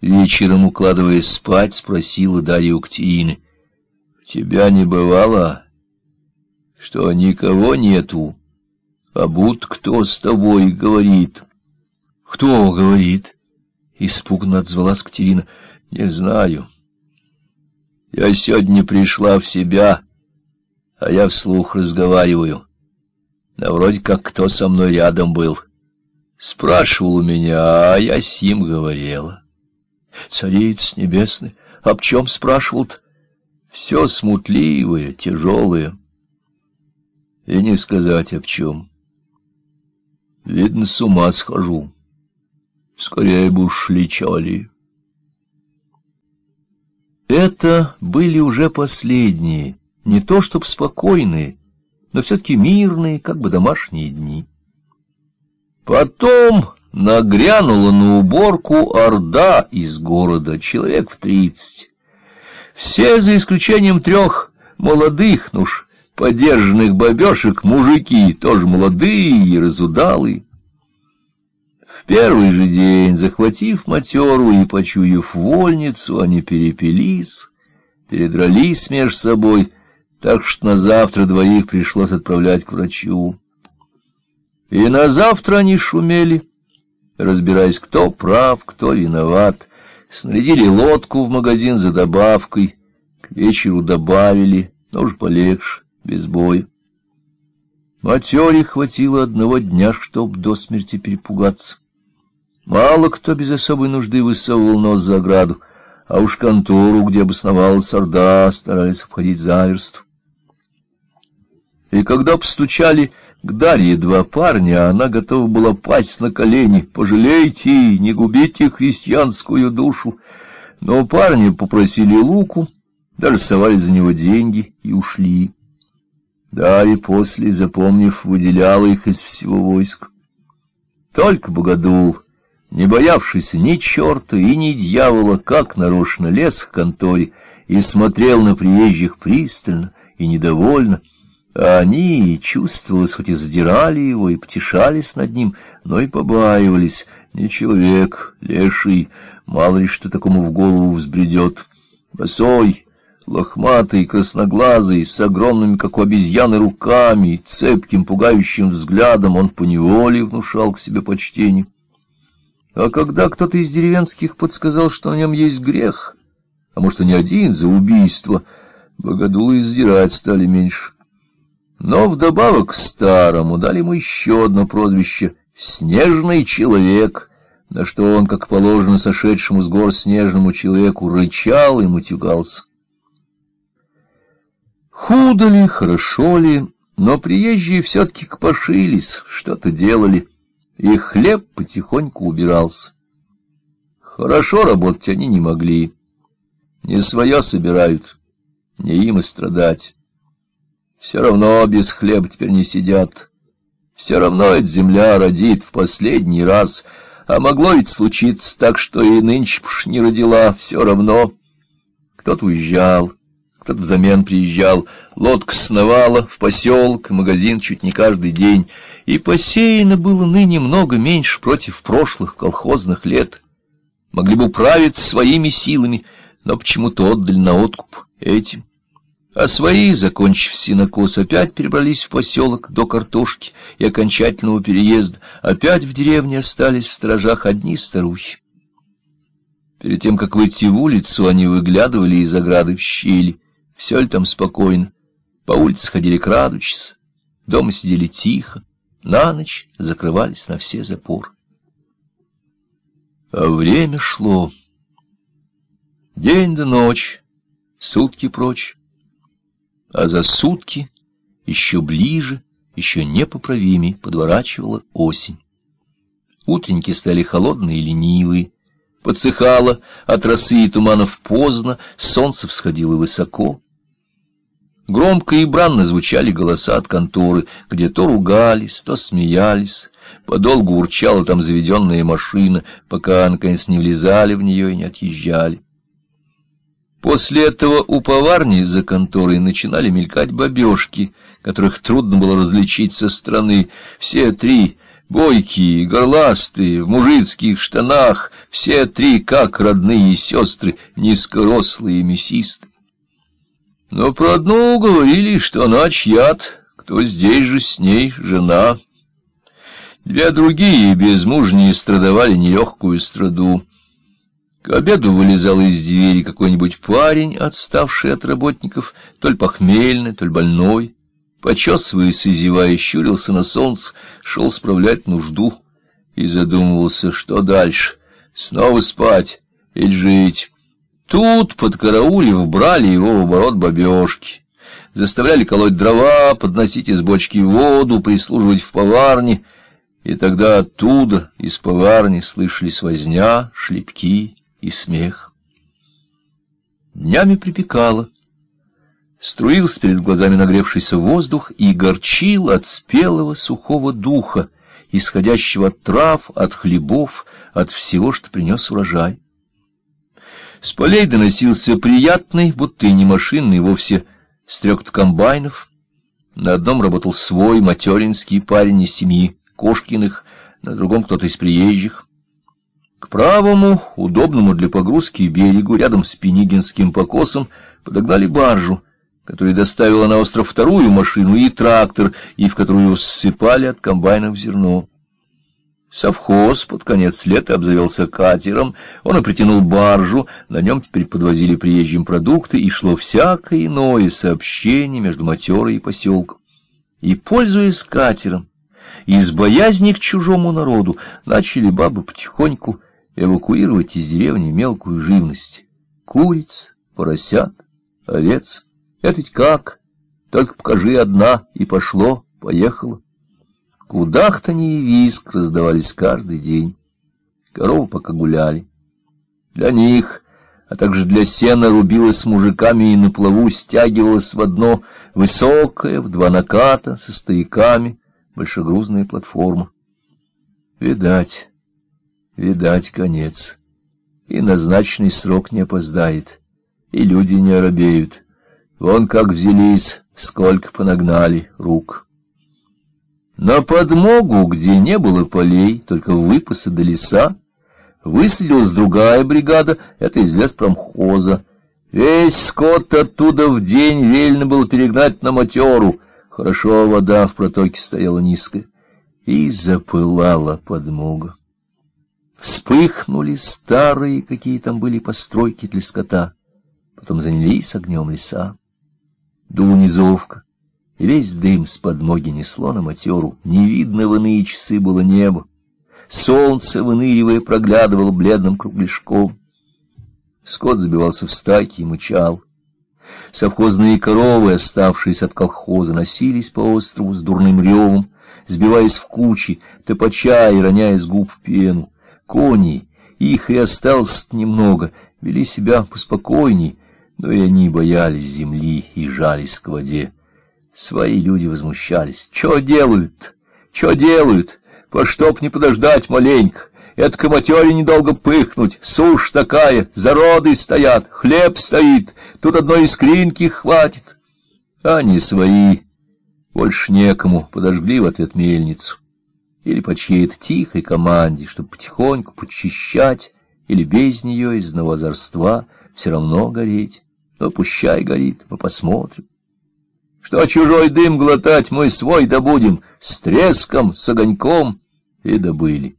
Вечером, укладываясь спать, спросила Дарья у Катерины. — Тебя не бывало, что никого нету, а будто кто с тобой говорит? — Кто говорит? — испуганно отзвалась Катерина. — Не знаю. Я сегодня пришла в себя, а я вслух разговариваю. Да вроде как кто со мной рядом был. Спрашивал у меня, а я с ним говорила. Цариц небесный, об чем спрашивал-то? Все смутливое, тяжелое. И не сказать об чем. Видно, с ума схожу. Скорее бы уж лечали. Это были уже последние, не то чтоб спокойные, но все-таки мирные, как бы домашние дни. Потом нагрянула на уборку орда из города, человек в тридцать. Все, за исключением трех молодых, ну уж подержанных бабешек, мужики, тоже молодые и разудалые. В первый же день, захватив матеру и почуяв вольницу, они перепились, передрались между собой, так что на завтра двоих пришлось отправлять к врачу. И на завтра они шумели, разбираясь, кто прав, кто виноват. Снарядили лодку в магазин за добавкой, к вечеру добавили, но уж полегче, без боя. Матере хватило одного дня, чтоб до смерти перепугаться. Мало кто без особой нужды высовывал нос за ограду, а уж контору, где обосновалась Орда, старались обходить заверств. И когда постучали к Дарье два парня, она готова была пасть на колени. «Пожалейте, не губите христианскую душу!» Но парни попросили луку, даже совали за него деньги и ушли. Дарья после, запомнив, выделяла их из всего войска. Только Богодул, не боявшийся ни черта и ни дьявола, как нарочно лез к конторе и смотрел на приезжих пристально и недовольно, а они, чувствовалось, хоть и задирали его и потешались над ним, но и побаивались. Не человек, леший, мало ли что такому в голову взбредет. Босой, лохматый, красноглазый, с огромными, как у обезьяны, руками, цепким, пугающим взглядом, он поневоле внушал к себе почтение. А когда кто-то из деревенских подсказал, что на нем есть грех, а может, и не один за убийство, богодулы издирать стали меньше. Но вдобавок к старому дали ему еще одно прозвище — «Снежный человек», на что он, как положено сошедшему с гор снежному человеку, рычал и матюгался. Худо ли, хорошо ли, но приезжие все-таки копошились, что-то делали, и хлеб потихоньку убирался. Хорошо работать они не могли, не свое собирают, не им и страдать. Все равно без хлеба теперь не сидят. Все равно эта земля родит в последний раз, а могло ведь случиться так, что и нынче уж не родила, все равно. Кто-то уезжал, кто-то взамен приезжал, лодка сновала в поселок, магазин чуть не каждый день, и посеяно было ныне много меньше против прошлых колхозных лет. Могли бы управиться своими силами, но почему-то отдали на откуп этим. А свои, закончив синокос, опять перебрались в поселок до картошки и окончательного переезда. Опять в деревне остались в сторожах одни старухи. Перед тем, как выйти в улицу, они выглядывали из ограды в щели. Все ли там спокойно? По улице ходили крадучись, дома сидели тихо, на ночь закрывались на все запоры. А время шло. День да ночь, сутки прочь а за сутки еще ближе, еще непоправимей подворачивала осень. Утренники стали холодные и ленивые, подсыхало от росы и туманов поздно, солнце всходило высоко. Громко и бранно звучали голоса от конторы, где то ругались, то смеялись. Подолгу урчала там заведенная машина, пока, наконец, не влезали в нее и не отъезжали. После этого у поварни за конторой начинали мелькать бабешки, которых трудно было различить со стороны. Все три Бойкие, горластые, в мужицких штанах, все три как родные сестры, низкорослые и мясистые. Но про одну говорили, что она чья-то, кто здесь же с ней жена. Две другие безмужние страдовали нелегкую страду. К обеду вылезал из двери какой-нибудь парень, отставший от работников, то ли похмельный, то ли больной. Почесываясь и зевая, щурился на солнце, шел справлять нужду и задумывался, что дальше, снова спать или жить. Тут, под караулев, брали его в оборот бабешки, заставляли колоть дрова, подносить из бочки воду, прислуживать в поварне, и тогда оттуда, из поварни, слышались возня, шлепки и смех. Днями припекало. Струился перед глазами нагревшийся воздух и горчил от спелого сухого духа, исходящего от трав, от хлебов, от всего, что принес урожай. С полей доносился приятный, будто и не машинный вовсе, стрекот комбайнов. На одном работал свой материнский парень из семьи Кошкиных, на другом кто-то из приезжих. К правому, удобному для погрузки берегу, рядом с Пенигинским покосом, подогнали баржу, которая доставила на остров вторую машину и трактор, и в которую ссыпали от комбайнов зерно. Совхоз под конец лета обзавелся катером, он и притянул баржу, на нем теперь подвозили приезжим продукты, и шло всякое иное сообщение между матерой и поселком. И, пользуясь катером, из боязни к чужому народу, начали бабы потихоньку эвакуировать из деревни мелкую живность. Куриц, поросят, овец. Это ведь как? Только покажи одна, и пошло, поехало. Кудахтанье и виск раздавались каждый день. Коровы пока гуляли. Для них, а также для сена рубилась с мужиками и на плаву стягивалась в одно высокое, в два наката, со стояками, большегрузная платформа. Видать, видать конец. И назначенный срок не опоздает, и люди не оробеют. Вон как взялись, сколько понагнали рук. На подмогу, где не было полей, только выпасы до леса, высадилась другая бригада, это из леспромхоза. Весь скот оттуда в день велено было перегнать на матеру. Хорошо вода в протоке стояла низкая. И запылала подмога. Вспыхнули старые, какие там были постройки для скота. Потом занялись огнем леса. Дула низовка, весь дым с подмоги несло на матеру. Не видно в иные часы было небо. Солнце, выныривая, проглядывало бледным кругляшком. Скот забивался в стайки и мычал. Совхозные коровы, оставшиеся от колхоза, носились по острову с дурным ревом, сбиваясь в кучи, топоча и роняя с губ пену. Кони, их и осталось немного, вели себя поспокойней, но и они боялись земли и жались к воде. Свои люди возмущались. «Чё делают? Чё делают? По чтоб не подождать маленько? Это к матере недолго пыхнуть. Сушь такая, зароды стоят, хлеб стоит, тут одной искринки хватит». Они свои, больше некому, подожгли в ответ мельницу или по чьей-то тихой команде, чтобы потихоньку подчищать, или без нее из новозорства все равно гореть. Но пущай горит, мы посмотрим. Что чужой дым глотать, мы свой добудем, с треском, с огоньком, и добыли.